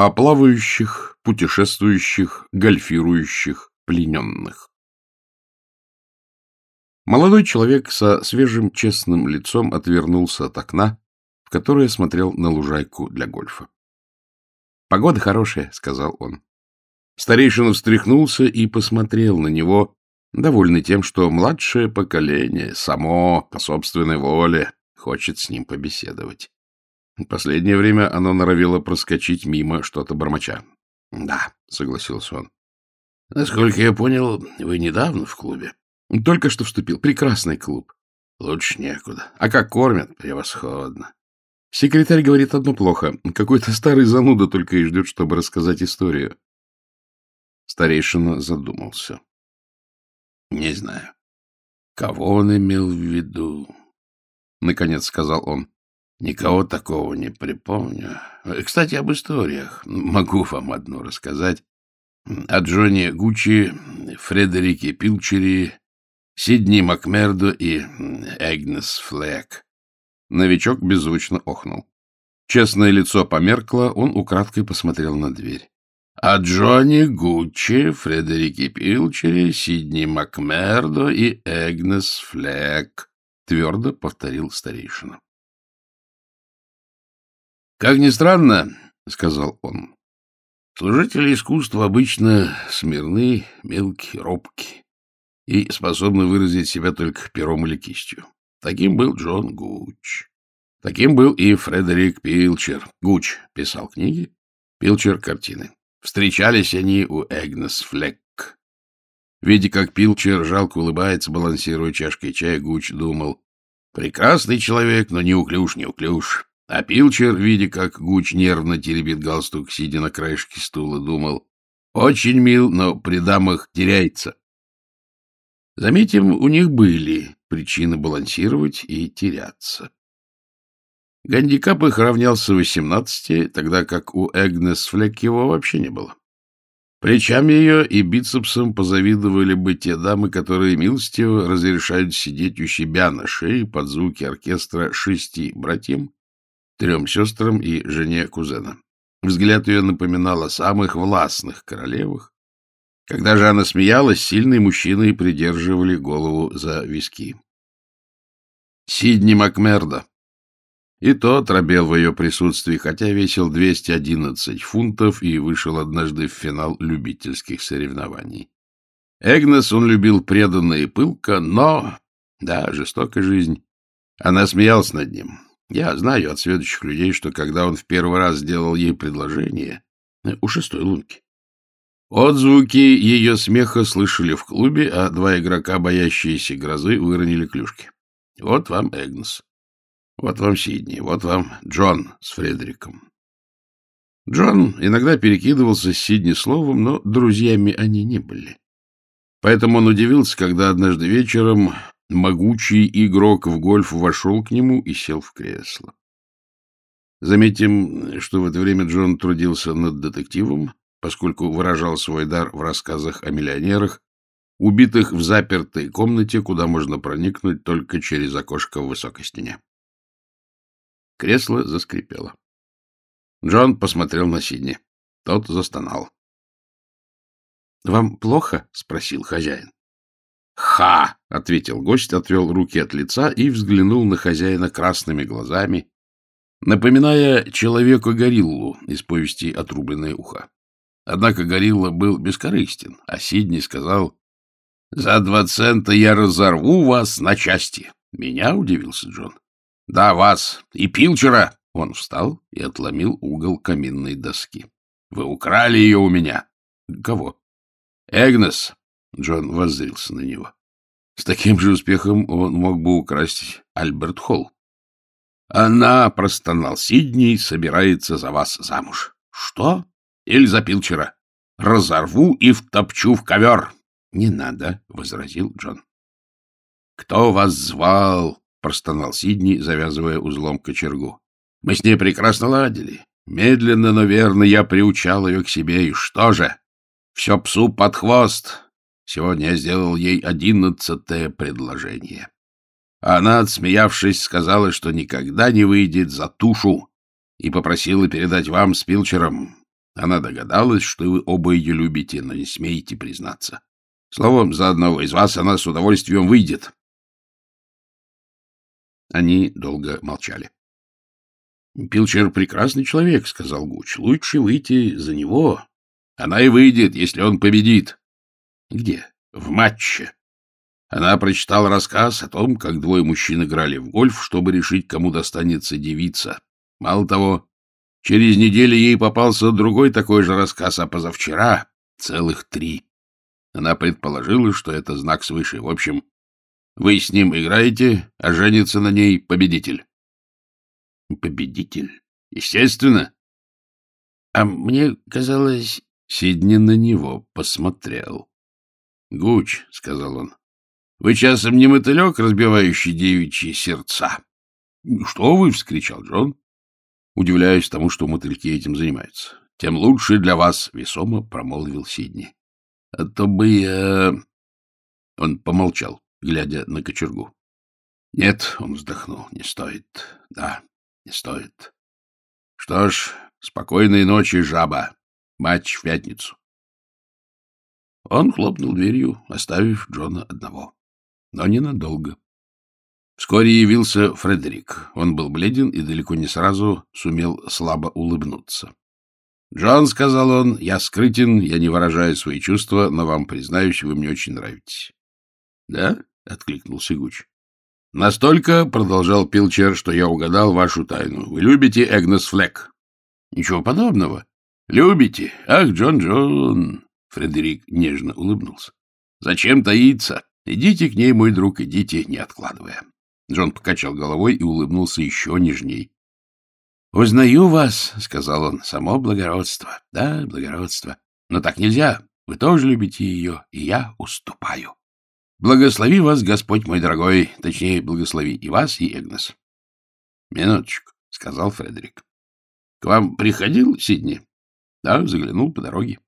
о плавающих, путешествующих, гольфирующих, плененных. Молодой человек со свежим честным лицом отвернулся от окна, в которое смотрел на лужайку для гольфа. — Погода хорошая, — сказал он. Старейшина встряхнулся и посмотрел на него, довольный тем, что младшее поколение само, по собственной воле, хочет с ним побеседовать. Последнее время оно норовило проскочить мимо что-то бормоча. — Да, — согласился он. — Насколько я понял, вы недавно в клубе? — Только что вступил. Прекрасный клуб. — Лучше некуда. А как кормят? Превосходно. Секретарь говорит одно плохо. Какой-то старый зануда только и ждет, чтобы рассказать историю. Старейшина задумался. — Не знаю. Кого он имел в виду? — наконец сказал он. — Никого такого не припомню. Кстати, об историях. Могу вам одну рассказать. О Джонни Гуччи, Фредерике Пилчери, Сидни Макмердо и Эгнес Флэк. Новичок беззвучно охнул. Честное лицо померкло, он украдкой посмотрел на дверь. — А Джонни Гуччи, Фредерике Пилчери, Сидни Макмердо и Эгнес Флэк твердо повторил старейшина. «Как ни странно, — сказал он, — служители искусства обычно смирны, мелкие, робки и способны выразить себя только пером или кистью. Таким был Джон Гуч. Таким был и Фредерик Пилчер. Гуч писал книги, Пилчер — картины. Встречались они у Эгнес Флек. Видя, как Пилчер жалко улыбается, балансируя чашкой чая, Гуч думал, прекрасный человек, но неуклюж, неуклюж. А Пилчер, видя, как Гуч нервно теребит галстук, сидя на краешке стула, думал, очень мил, но при дамах теряется. Заметим, у них были причины балансировать и теряться. Гандикап их равнялся 18, тогда как у Эгнес Флек его вообще не было. Плечам ее и бицепсам позавидовали бы те дамы, которые милостиво разрешают сидеть у себя на шее под звуки оркестра шести братьям, трем сестрам и жене кузена. Взгляд ее напоминал о самых властных королевах. Когда же она смеялась, сильные мужчины придерживали голову за виски. Сидни Макмерда и тот робел в ее присутствии, хотя весил 211 фунтов и вышел однажды в финал любительских соревнований. Эгнес он любил преданно и пылко, но... Да, жестокая жизнь. Она смеялась над ним. Я знаю от следующих людей, что когда он в первый раз сделал ей предложение, у шестой лунки, отзвуки ее смеха слышали в клубе, а два игрока, боящиеся грозы, выронили клюшки. Вот вам Эгнес. Вот вам Сидни, вот вам Джон с Фредериком. Джон иногда перекидывался с Сидни словом, но друзьями они не были. Поэтому он удивился, когда однажды вечером могучий игрок в гольф вошел к нему и сел в кресло. Заметим, что в это время Джон трудился над детективом, поскольку выражал свой дар в рассказах о миллионерах, убитых в запертой комнате, куда можно проникнуть только через окошко в высокой стене. Кресло заскрипело. Джон посмотрел на Сидни. Тот застонал. — Вам плохо? — спросил хозяин. «Ха!» — ответил гость, отвел руки от лица и взглянул на хозяина красными глазами, напоминая человека-гориллу из повести «Отрубленное ухо». Однако горилла был бескорыстен, а Сидни сказал, «За два цента я разорву вас на части». «Меня?» — удивился Джон. — Да, вас. И Пилчера. Он встал и отломил угол каминной доски. — Вы украли ее у меня. — Кого? — Эгнес. Джон воззрился на него. С таким же успехом он мог бы украсть Альберт Холл. — Она, — простонал Сидней, — собирается за вас замуж. — Что? Или за Пилчера? Разорву и втопчу в ковер. — Не надо, — возразил Джон. — Кто вас звал? — простонал Сидни, завязывая узлом кочергу. — Мы с ней прекрасно ладили. Медленно, но верно я приучал ее к себе. И что же? Все псу под хвост. Сегодня я сделал ей одиннадцатое предложение. Она, отсмеявшись, сказала, что никогда не выйдет за тушу, и попросила передать вам с Пилчером. Она догадалась, что вы оба ее любите, но не смеете признаться. Словом, за одного из вас она с удовольствием выйдет. Они долго молчали. — Пилчер прекрасный человек, — сказал Гуч. — Лучше выйти за него. Она и выйдет, если он победит. — Где? — В матче. Она прочитала рассказ о том, как двое мужчин играли в гольф, чтобы решить, кому достанется девица. Мало того, через неделю ей попался другой такой же рассказ, а позавчера целых три. Она предположила, что это знак свыше. В общем, вы с ним играете, а женится на ней победитель. Победитель? Естественно. А мне казалось... Сидни на него посмотрел. — Гуч, — сказал он, — вы часом не мотылек, разбивающий девичьи сердца? — Что вы? — вскричал Джон. Удивляюсь тому, что мотыльки этим занимаются. — Тем лучше для вас, — весомо промолвил Сидни. — А то бы я... Он помолчал, глядя на кочергу. — Нет, — он вздохнул, — не стоит. Да, не стоит. Что ж, спокойной ночи, жаба. Матч в пятницу. Он хлопнул дверью, оставив Джона одного. Но ненадолго. Вскоре явился Фредерик. Он был бледен и далеко не сразу сумел слабо улыбнуться. — Джон, — сказал он, — я скрытен, я не выражаю свои чувства, но вам, признаюсь, вы мне очень нравитесь. — Да? — откликнулся Гуч. — Настолько, — продолжал Пилчер, — что я угадал вашу тайну. Вы любите Эгнес Флек? — Ничего подобного. — Любите? Ах, Джон Джон! Фредерик нежно улыбнулся. — Зачем таиться? Идите к ней, мой друг, идите, не откладывая. Джон покачал головой и улыбнулся еще нежней. — Узнаю вас, — сказал он, — само благородство. Да, благородство. Но так нельзя. Вы тоже любите ее, и я уступаю. Благослови вас, Господь мой дорогой, точнее, благослови и вас, и Эгнес. — Минуточку, — сказал Фредерик. — К вам приходил Сидни? — Да, заглянул по дороге.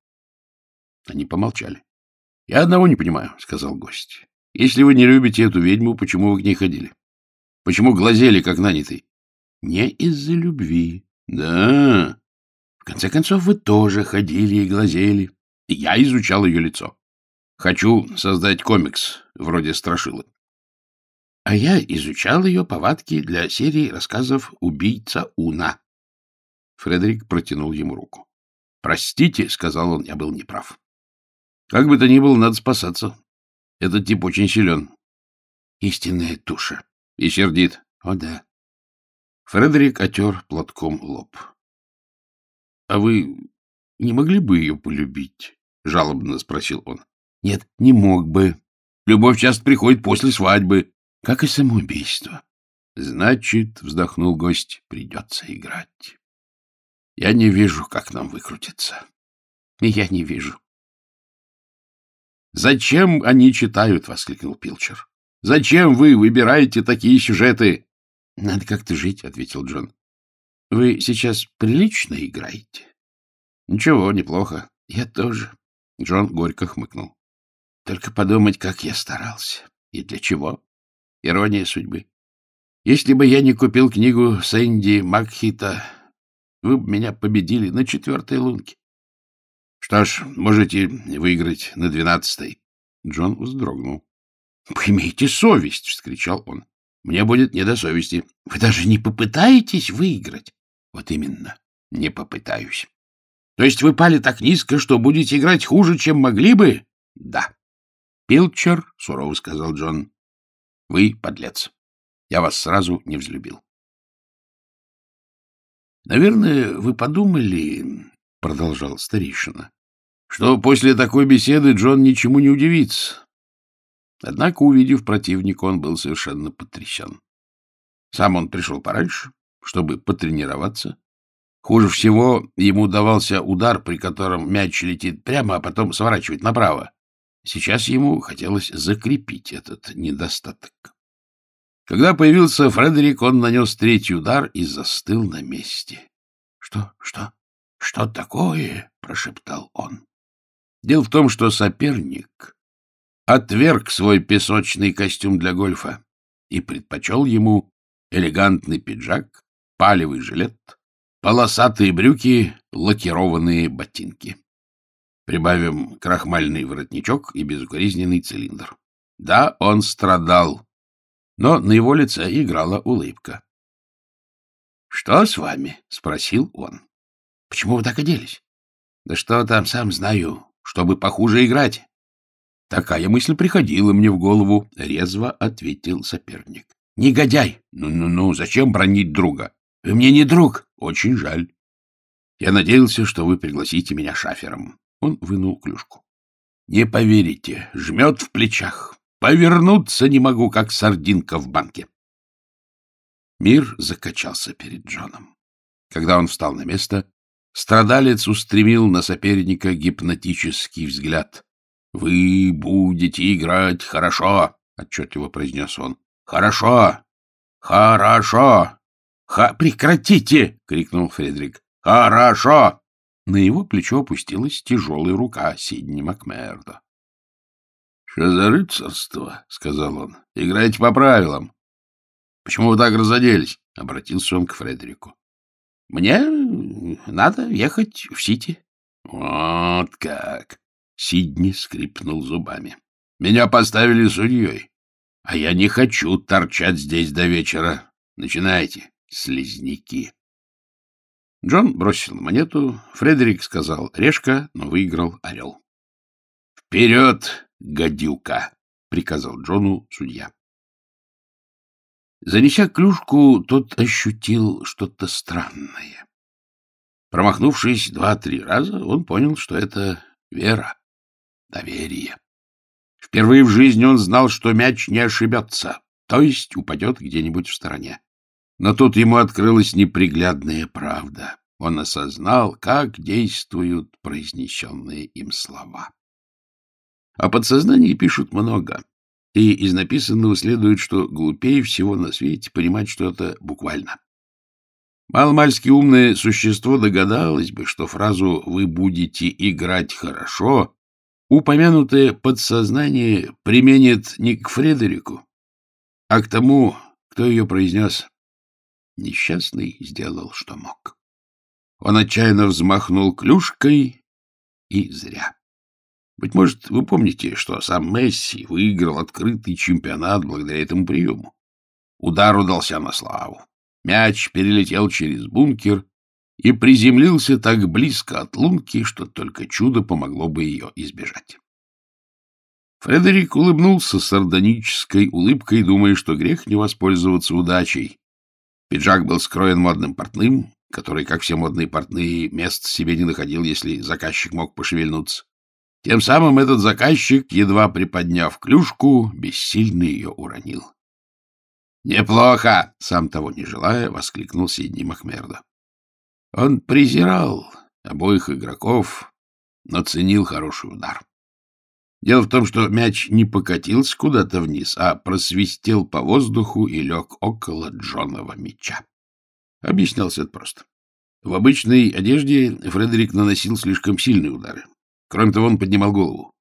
Они помолчали. — Я одного не понимаю, — сказал гость. — Если вы не любите эту ведьму, почему вы к ней ходили? Почему глазели, как нанятый? — Не из-за любви. — Да. В конце концов, вы тоже ходили и глазели. Я изучал ее лицо. Хочу создать комикс, вроде страшилы. А я изучал ее повадки для серии рассказов «Убийца Уна». Фредерик протянул ему руку. «Простите», — сказал он, — «я был неправ. Как бы то ни было, надо спасаться. Этот тип очень силен. Истинная туша. И сердит. О, да. Фредерик отер платком лоб. — А вы не могли бы ее полюбить? — жалобно спросил он. Нет, не мог бы. Любовь часто приходит после свадьбы, как и самоубийство. Значит, вздохнул гость, придется играть. Я не вижу, как нам выкрутиться. И я не вижу. Зачем они читают? воскликнул Пилчер. Зачем вы выбираете такие сюжеты? Надо как-то жить, ответил Джон. Вы сейчас прилично играете? Ничего, неплохо. Я тоже. Джон горько хмыкнул. Только подумать, как я старался. И для чего? Ирония судьбы. Если бы я не купил книгу Сэнди Макхита, вы бы меня победили на четвертой лунке. Что ж, можете выиграть на двенадцатой. Джон вздрогнул. — Поймите совесть! — вскричал он. — Мне будет не до совести. Вы даже не попытаетесь выиграть? — Вот именно, не попытаюсь. — То есть вы пали так низко, что будете играть хуже, чем могли бы? — Да. Пилчер, — сурово сказал Джон, — вы подлец. Я вас сразу не взлюбил. — Наверное, вы подумали, — продолжал старейшина, — что после такой беседы Джон ничему не удивится. Однако, увидев противника, он был совершенно потрясен. Сам он пришел пораньше, чтобы потренироваться. Хуже всего ему давался удар, при котором мяч летит прямо, а потом сворачивает направо. Сейчас ему хотелось закрепить этот недостаток. Когда появился Фредерик, он нанес третий удар и застыл на месте. — Что, что, что такое? — прошептал он. Дело в том, что соперник отверг свой песочный костюм для гольфа и предпочел ему элегантный пиджак, палевый жилет полосатые брюки, лакированные ботинки. Прибавим крахмальный воротничок и безукоризненный цилиндр. Да, он страдал, но на его лице играла улыбка. — Что с вами? — спросил он. — Почему вы так оделись? — Да что там, сам знаю, чтобы похуже играть. Такая мысль приходила мне в голову, — резво ответил соперник. — Негодяй! Ну-ну-ну, зачем бронить друга? Вы мне не друг. Очень жаль. Я надеялся, что вы пригласите меня шафером. Он вынул клюшку. Не поверите, жмет в плечах. Повернуться не могу, как сардинка в банке. Мир закачался перед Джоном. Когда он встал на место, страдалец устремил на соперника гипнотический взгляд. — Вы будете играть хорошо, — отчетливо произнес он. — Хорошо! Хорошо! Ха... — Прекратите! — крикнул Фредерик. — Хорошо! На его плечо опустилась тяжелая рука Сидни Макмерда. — Что за рыцарство? — сказал он. — Играйте по правилам. — Почему вы так разоделись? — обратился он к Фредерику. — Мне надо ехать в Сити. — Вот как! — Сидни скрипнул зубами. — Меня поставили судьей, а я не хочу торчать здесь до вечера. Начинайте, слизняки. Джон бросил монету, Фредерик сказал «решка», но выиграл орел. «Вперед, гадюка!» — приказал Джону судья. Занеся клюшку, тот ощутил что-то странное. Промахнувшись два-три раза, он понял, что это вера, доверие. Впервые в жизни он знал, что мяч не ошибется, то есть упадет где-нибудь в стороне. Но тут ему открылась неприглядная правда. Он осознал, как действуют произнесенные им слова. О подсознании пишут много, и из написанного следует, что глупее всего на свете понимать что-то буквально. Маломальски умное существо догадалось бы, что фразу «вы будете играть хорошо» упомянутое подсознание применит не к Фредерику, а к тому, кто ее произнес. Несчастный сделал, что мог. Он отчаянно взмахнул клюшкой, и зря. Быть может, вы помните, что сам Месси выиграл открытый чемпионат благодаря этому приему. Удар удался на славу. Мяч перелетел через бункер и приземлился так близко от лунки, что только чудо помогло бы ее избежать. Фредерик улыбнулся сардонической улыбкой, думая, что грех не воспользоваться удачей. Пиджак был скроен модным портным, который, как все модные портные, мест себе не находил, если заказчик мог пошевельнуться. Тем самым этот заказчик, едва приподняв клюшку, бессильно ее уронил. «Неплохо!» — сам того не желая, воскликнул Сидни Махмерда. Он презирал обоих игроков, но ценил хороший удар. Дело в том, что мяч не покатился куда-то вниз, а просвистел по воздуху и лег около Джонова мяча. Объяснялся это просто. В обычной одежде Фредерик наносил слишком сильные удары. Кроме того, он поднимал голову.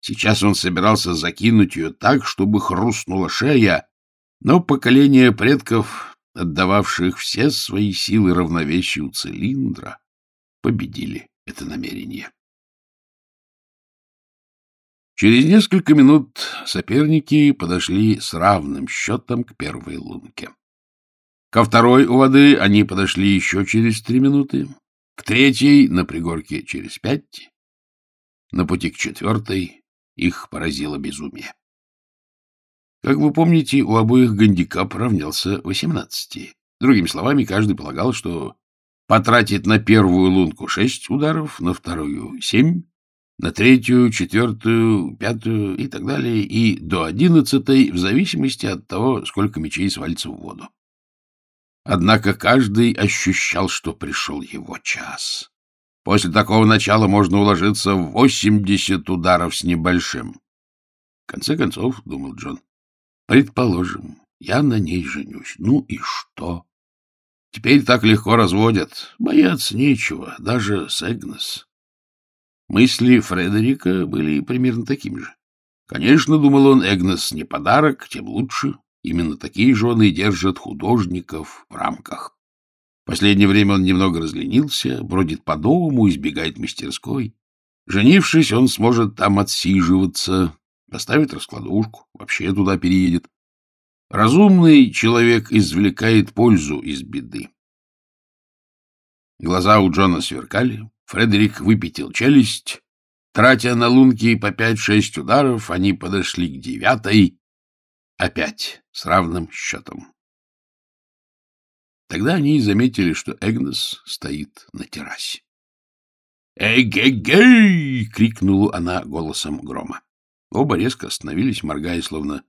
Сейчас он собирался закинуть ее так, чтобы хрустнула шея, но поколение предков, отдававших все свои силы равновесию цилиндра, победили это намерение. Через несколько минут соперники подошли с равным счетом к первой лунке. Ко второй у воды они подошли еще через три минуты, к третьей на пригорке через пять. На пути к четвертой их поразило безумие. Как вы помните, у обоих гандикап равнялся восемнадцати. Другими словами, каждый полагал, что потратит на первую лунку шесть ударов, на вторую — семь, на третью, четвертую, пятую и так далее, и до одиннадцатой, в зависимости от того, сколько мечей свалится в воду. Однако каждый ощущал, что пришел его час. После такого начала можно уложиться в восемьдесят ударов с небольшим. В конце концов, — думал Джон, — предположим, я на ней женюсь. Ну и что? Теперь так легко разводят. Бояться нечего, даже Сегнес. Мысли Фредерика были примерно такими же. Конечно, думал он, Эгнес не подарок, тем лучше. Именно такие жены держат художников в рамках. Последнее время он немного разленился, бродит по дому, избегает мастерской. Женившись, он сможет там отсиживаться, поставит раскладушку, вообще туда переедет. Разумный человек извлекает пользу из беды. Глаза у Джона сверкали, Фредерик выпятил челюсть. Тратя на лунки по пять-шесть ударов, они подошли к девятой, опять с равным счетом. Тогда они и заметили, что Эгнес стоит на террасе. «Эгегей!» — крикнула она голосом грома. Оба резко остановились, моргая, словно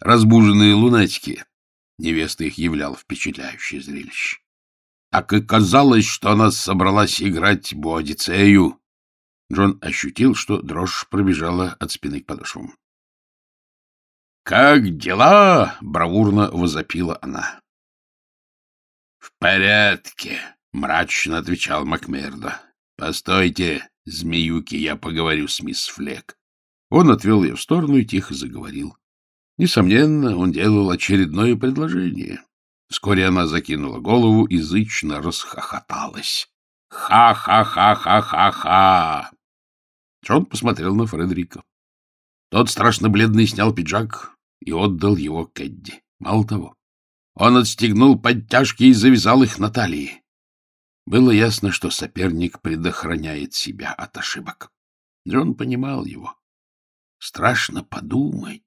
разбуженные лунатики. Невеста их являла впечатляющее зрелище. Так и казалось, что она собралась играть Боадицею. Джон ощутил, что дрожь пробежала от спины к подошвам. — Как дела? — бравурно возопила она. — В порядке, — мрачно отвечал Макмердо. — Постойте, змеюки, я поговорю с мисс Флек. Он отвел ее в сторону и тихо заговорил. Несомненно, он делал очередное предложение. Вскоре она закинула голову и зычно расхохоталась. «Ха-ха-ха-ха-ха-ха!» Джон посмотрел на Фредерика. Тот страшно бледный снял пиджак и отдал его Кэдди. Мало того, он отстегнул подтяжки и завязал их на талии. Было ясно, что соперник предохраняет себя от ошибок. Джон понимал его. Страшно подумать,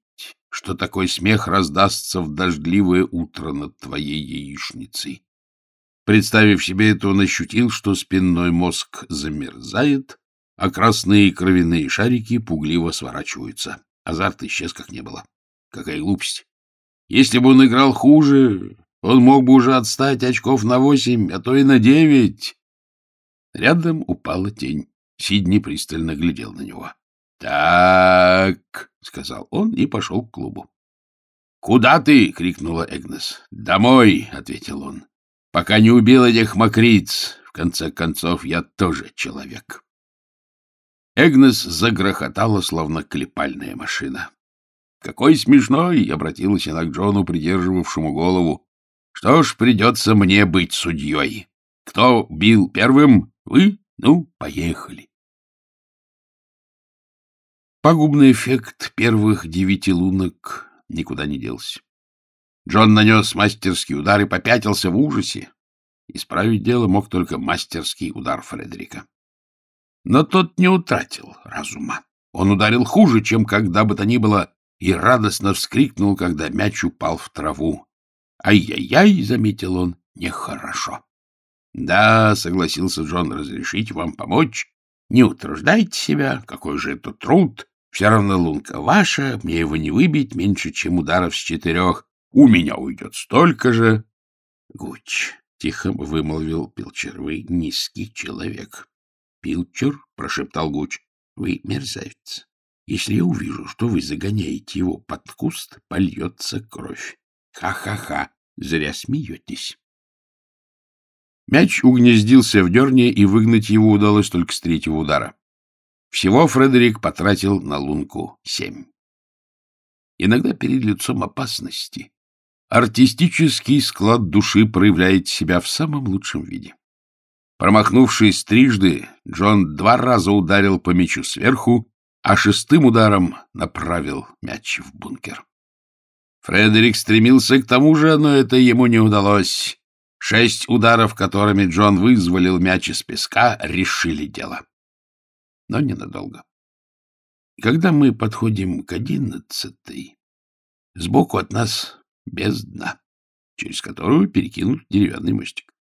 что такой смех раздастся в дождливое утро над твоей яичницей. Представив себе это, он ощутил, что спинной мозг замерзает, а красные кровяные шарики пугливо сворачиваются. Азарт исчез, как не было. Какая глупость! Если бы он играл хуже, он мог бы уже отстать очков на восемь, а то и на девять. Рядом упала тень. Сидни пристально глядел на него. — Так, — сказал он и пошел к клубу. — Куда ты? — крикнула Эгнес. — Домой, — ответил он. — Пока не убил этих мокриц. В конце концов, я тоже человек. Эгнес загрохотала, словно клепальная машина. — Какой смешной! — обратилась она к Джону, придерживавшему голову. — Что ж, придется мне быть судьей. Кто бил первым? Вы? Ну, поехали. Пагубный эффект первых девяти лунок никуда не делся. Джон нанес мастерский удар и попятился в ужасе. Исправить дело мог только мастерский удар Фредерика. Но тот не утратил разума. Он ударил хуже, чем когда бы то ни было, и радостно вскрикнул, когда мяч упал в траву. «Ай-яй-яй!» — заметил он. «Нехорошо». «Да», — согласился Джон, — «разрешите вам помочь? Не утруждайте себя, какой же это труд все равно лунка ваша, мне его не выбить меньше, чем ударов с четырех. У меня уйдет столько же. — Гуч, — тихо вымолвил Пилчер, — вы низкий человек. — Пилчер, — прошептал Гуч, — вы мерзавец. Если я увижу, что вы загоняете его под куст, польется кровь. Ха-ха-ха, зря смеетесь. Мяч угнездился в дерне, и выгнать его удалось только с третьего удара. Всего Фредерик потратил на лунку семь. Иногда перед лицом опасности артистический склад души проявляет себя в самом лучшем виде. Промахнувшись трижды, Джон два раза ударил по мячу сверху, а шестым ударом направил мяч в бункер. Фредерик стремился к тому же, но это ему не удалось. Шесть ударов, которыми Джон вызволил мяч из песка, решили дело но ненадолго. когда мы подходим к одиннадцатой, сбоку от нас бездна, через которую перекинут деревянный мостик.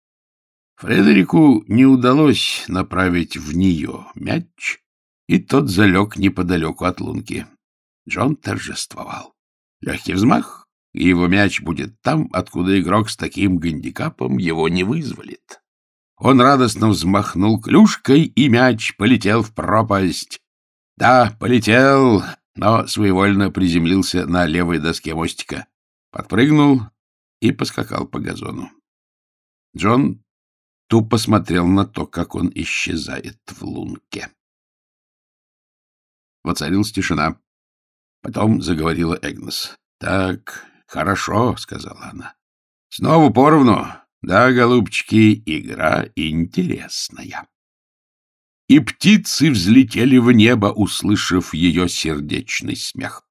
Фредерику не удалось направить в нее мяч, и тот залег неподалеку от лунки. Джон торжествовал. Легкий взмах, и его мяч будет там, откуда игрок с таким гандикапом его не вызволит. Он радостно взмахнул клюшкой, и мяч полетел в пропасть. Да, полетел, но своевольно приземлился на левой доске мостика, подпрыгнул и поскакал по газону. Джон тупо смотрел на то, как он исчезает в лунке. Воцарилась тишина. Потом заговорила Эгнес. — Так, хорошо, — сказала она. — Снова поровну. Да, голубчики, игра интересная. И птицы взлетели в небо, услышав ее сердечный смех.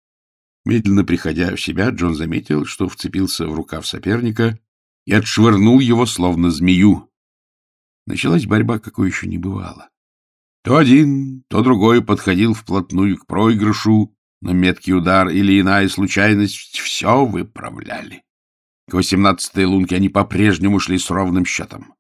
Медленно приходя в себя, Джон заметил, что вцепился в рукав соперника и отшвырнул его, словно змею. Началась борьба, какой еще не бывало. То один, то другой подходил вплотную к проигрышу, но меткий удар или иная случайность все выправляли. К восемнадцатой лунке они по-прежнему шли с ровным счетом.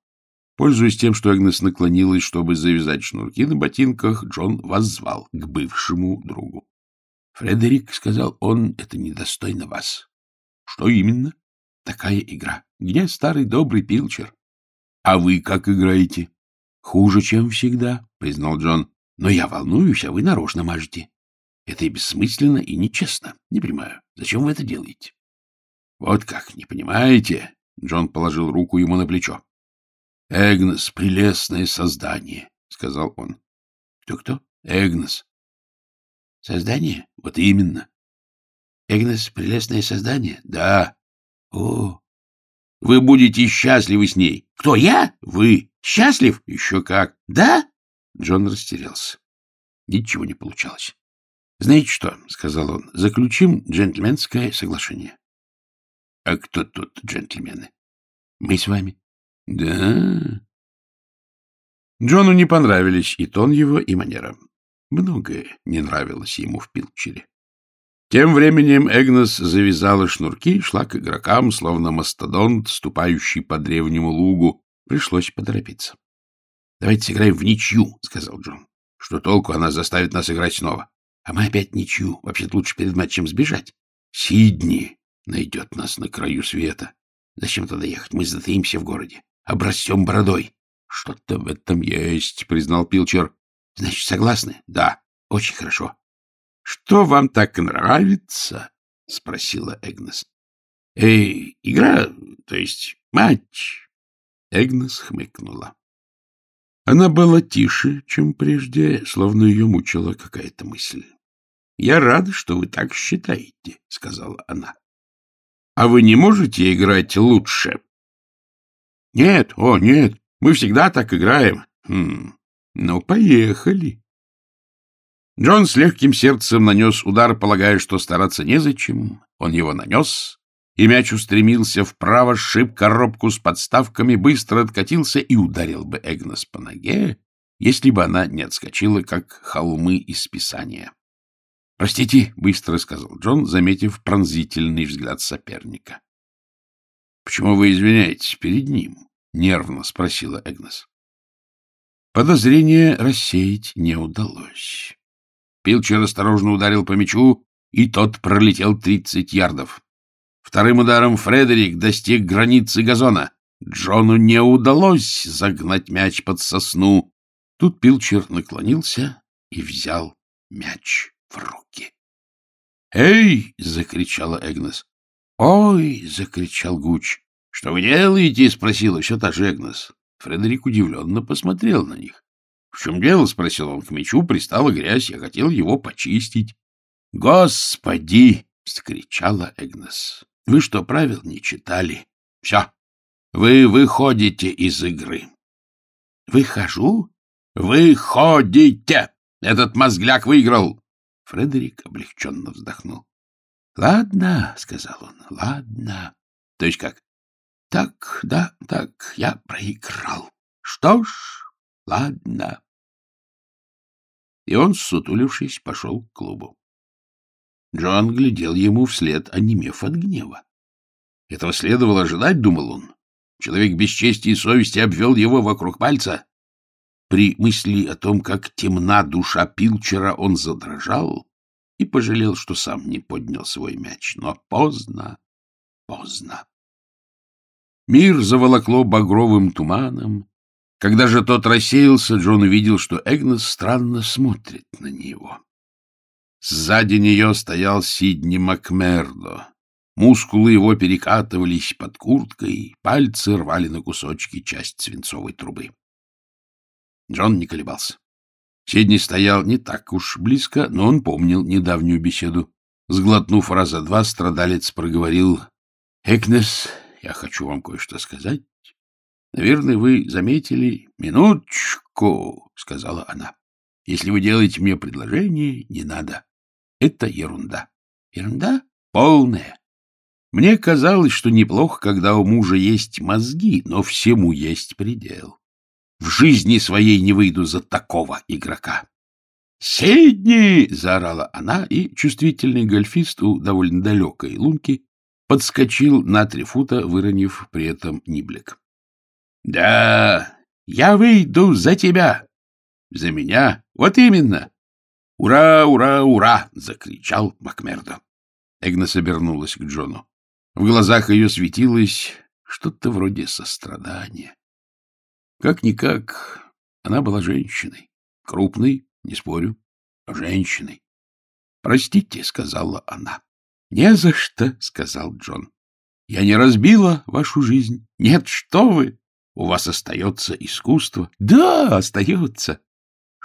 Пользуясь тем, что Агнес наклонилась, чтобы завязать шнурки на ботинках, Джон воззвал к бывшему другу. — Фредерик, — сказал он, — это недостойно вас. — Что именно? — Такая игра. Где старый добрый Пилчер? — А вы как играете? — Хуже, чем всегда, — признал Джон. — Но я волнуюсь, а вы нарочно мажете. Это и бессмысленно, и нечестно. Не понимаю, зачем вы это делаете? — Вот как, не понимаете? Джон положил руку ему на плечо. — Эгнес — прелестное создание, — сказал он. Кто — Кто-кто? — Эгнес. — Создание? Вот именно. — Эгнес — прелестное создание? — Да. — О, вы будете счастливы с ней. — Кто, я? — Вы. Счастлив? — Еще как. — Да? Джон растерялся. Ничего не получалось. — Знаете что, — сказал он, — заключим джентльменское соглашение. — А кто тут джентльмены? — Мы с вами. — Да. Джону не понравились и тон его, и манера. Многое не нравилось ему в Пилчере. Тем временем Эгнес завязала шнурки и шла к игрокам, словно мастодонт, ступающий по древнему лугу. Пришлось поторопиться. — Давайте сыграем в ничью, — сказал Джон. — Что толку она заставит нас играть снова? А мы опять ничью. Вообще-то лучше перед матчем сбежать. Сидни найдет нас на краю света. Зачем туда ехать? Мы затаимся в городе. Обрастем бородой. Что-то в этом есть, признал Пилчер. Значит, согласны? Да. Очень хорошо. Что вам так нравится? Спросила Эгнес. Эй, игра, то есть матч. Эгнес хмыкнула. Она была тише, чем прежде, словно ее мучила какая-то мысль. — Я рада, что вы так считаете, — сказала она. — А вы не можете играть лучше? — Нет, о, нет, мы всегда так играем. Хм, ну, поехали. Джон с легким сердцем нанес удар, полагая, что стараться незачем. Он его нанес, и мяч устремился вправо, сшиб коробку с подставками, быстро откатился и ударил бы Эгнес по ноге, если бы она не отскочила, как холмы из Писания. — Простите, — быстро сказал Джон, заметив пронзительный взгляд соперника. — Почему вы извиняетесь перед ним? — нервно спросила Эгнес. Подозрение рассеять не удалось. Пилчер осторожно ударил по мячу, и тот пролетел тридцать ярдов. Вторым ударом Фредерик достиг границы газона. Джону не удалось загнать мяч под сосну. Тут Пилчер наклонился и взял мяч в руки. «Эй!» — закричала Эгнес. «Ой!» — закричал Гуч. «Что вы делаете?» — спросила все та же Эгнес. Фредерик удивленно посмотрел на них. — В чем дело? — спросил он. К мячу пристала грязь. Я хотел его почистить. — Господи! — скричала Эгнес. — Вы что, правил не читали? — Все. Вы выходите из игры. — Выхожу? — Выходите! Этот мозгляк выиграл. Фредерик облегченно вздохнул. — Ладно, — сказал он, — ладно. — То есть как? — Так, да, так, я проиграл. Что ж, ладно. И он, сутулившись, пошел к клубу. Джон глядел ему вслед, онемев от гнева. Этого следовало ожидать, думал он. Человек без чести и совести обвел его вокруг пальца. При мысли о том, как темна душа Пилчера, он задрожал и пожалел, что сам не поднял свой мяч. Но поздно, поздно. Мир заволокло багровым туманом. Когда же тот рассеялся, Джон увидел, что Эгнес странно смотрит на него. Сзади нее стоял Сидни Макмердо. Мускулы его перекатывались под курткой, пальцы рвали на кусочки часть свинцовой трубы. Джон не колебался. Сидни стоял не так уж близко, но он помнил недавнюю беседу. Сглотнув раза два, страдалец проговорил. — Экнес, я хочу вам кое-что сказать. Наверное, вы заметили... — Минуточку, — сказала она. — Если вы делаете мне предложение, не надо. Это ерунда. Ерунда? Полная. Мне казалось, что неплохо, когда у мужа есть мозги, но всему есть предел. В жизни своей не выйду за такого игрока. «Сидни!» — заорала она, и чувствительный гольфист у довольно далекой лунки подскочил на три фута, выронив при этом ниблик. — Да, я выйду за тебя. — За меня? Вот именно. — Ура, ура, ура! — закричал Макмердо. Эгнес обернулась к Джону. В глазах ее светилось что-то вроде сострадания. Как-никак, она была женщиной. Крупной, не спорю, но женщиной. «Простите», — сказала она. «Не за что», — сказал Джон. «Я не разбила вашу жизнь. Нет, что вы! У вас остается искусство». «Да, остается.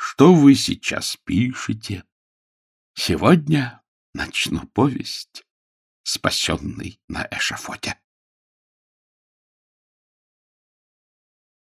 Что вы сейчас пишете?» «Сегодня начну повесть, спасенный на эшафоте».